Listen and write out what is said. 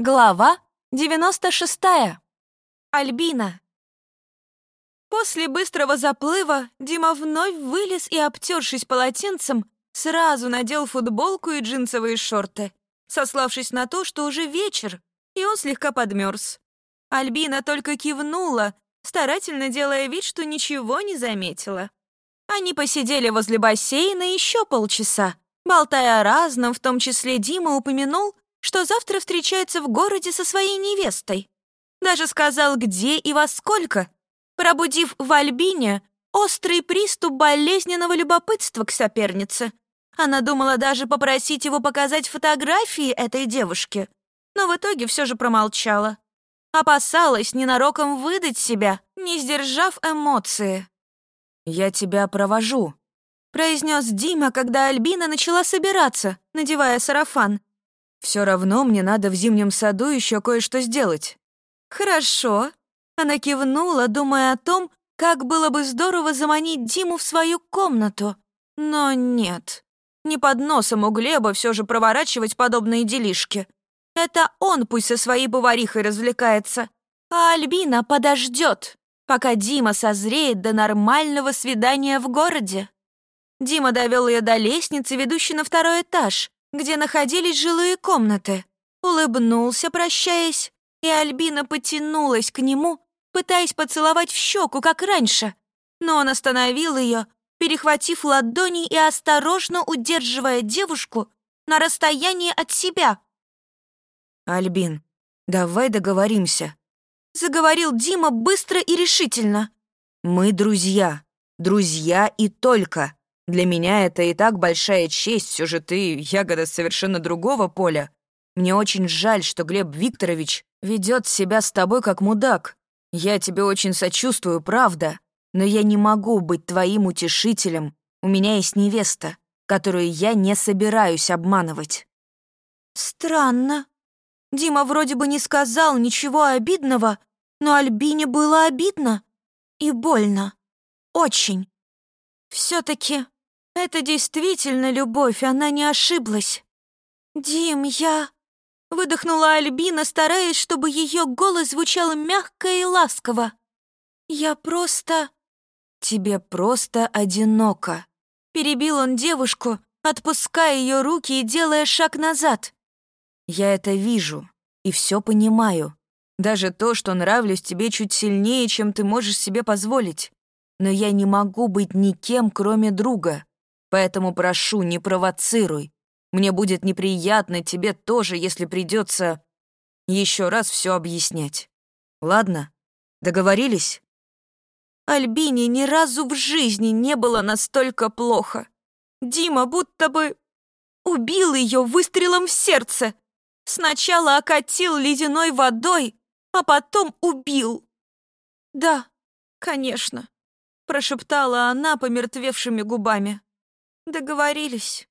Глава 96. Альбина. После быстрого заплыва Дима вновь вылез и, обтершись полотенцем, сразу надел футболку и джинсовые шорты, сославшись на то, что уже вечер, и он слегка подмерз. Альбина только кивнула, старательно делая вид, что ничего не заметила. Они посидели возле бассейна еще полчаса, болтая о разном, в том числе Дима упомянул, что завтра встречается в городе со своей невестой. Даже сказал, где и во сколько, пробудив в Альбине острый приступ болезненного любопытства к сопернице. Она думала даже попросить его показать фотографии этой девушки, но в итоге все же промолчала. Опасалась ненароком выдать себя, не сдержав эмоции. «Я тебя провожу», — произнес Дима, когда Альбина начала собираться, надевая сарафан. Все равно мне надо в зимнем саду еще кое-что сделать». «Хорошо». Она кивнула, думая о том, как было бы здорово заманить Диму в свою комнату. Но нет. Не под носом у Глеба все же проворачивать подобные делишки. Это он пусть со своей поварихой развлекается. А Альбина подождет, пока Дима созреет до нормального свидания в городе. Дима довел ее до лестницы, ведущей на второй этаж, где находились жилые комнаты. Улыбнулся, прощаясь, и Альбина потянулась к нему, пытаясь поцеловать в щеку, как раньше. Но он остановил ее, перехватив ладони и осторожно удерживая девушку на расстоянии от себя. «Альбин, давай договоримся», — заговорил Дима быстро и решительно. «Мы друзья, друзья и только. Для меня это и так большая честь, все же ты ягода совершенно другого поля. Мне очень жаль, что Глеб Викторович ведет себя с тобой как мудак. Я тебе очень сочувствую, правда, но я не могу быть твоим утешителем. У меня есть невеста, которую я не собираюсь обманывать». «Странно. Дима вроде бы не сказал ничего обидного, но Альбине было обидно и больно. Очень. все таки это действительно любовь, она не ошиблась. «Дим, я...» — выдохнула Альбина, стараясь, чтобы ее голос звучал мягко и ласково. «Я просто...» «Тебе просто одиноко», — перебил он девушку, отпуская ее руки и делая шаг назад. «Я это вижу и все понимаю. Даже то, что нравлюсь тебе чуть сильнее, чем ты можешь себе позволить. Но я не могу быть никем, кроме друга. Поэтому прошу, не провоцируй. Мне будет неприятно тебе тоже, если придется еще раз все объяснять. Ладно? Договорились? Альбине ни разу в жизни не было настолько плохо. Дима будто бы убил ее выстрелом в сердце. Сначала окатил ледяной водой, а потом убил. «Да, конечно», — прошептала она помертвевшими губами. Договорились.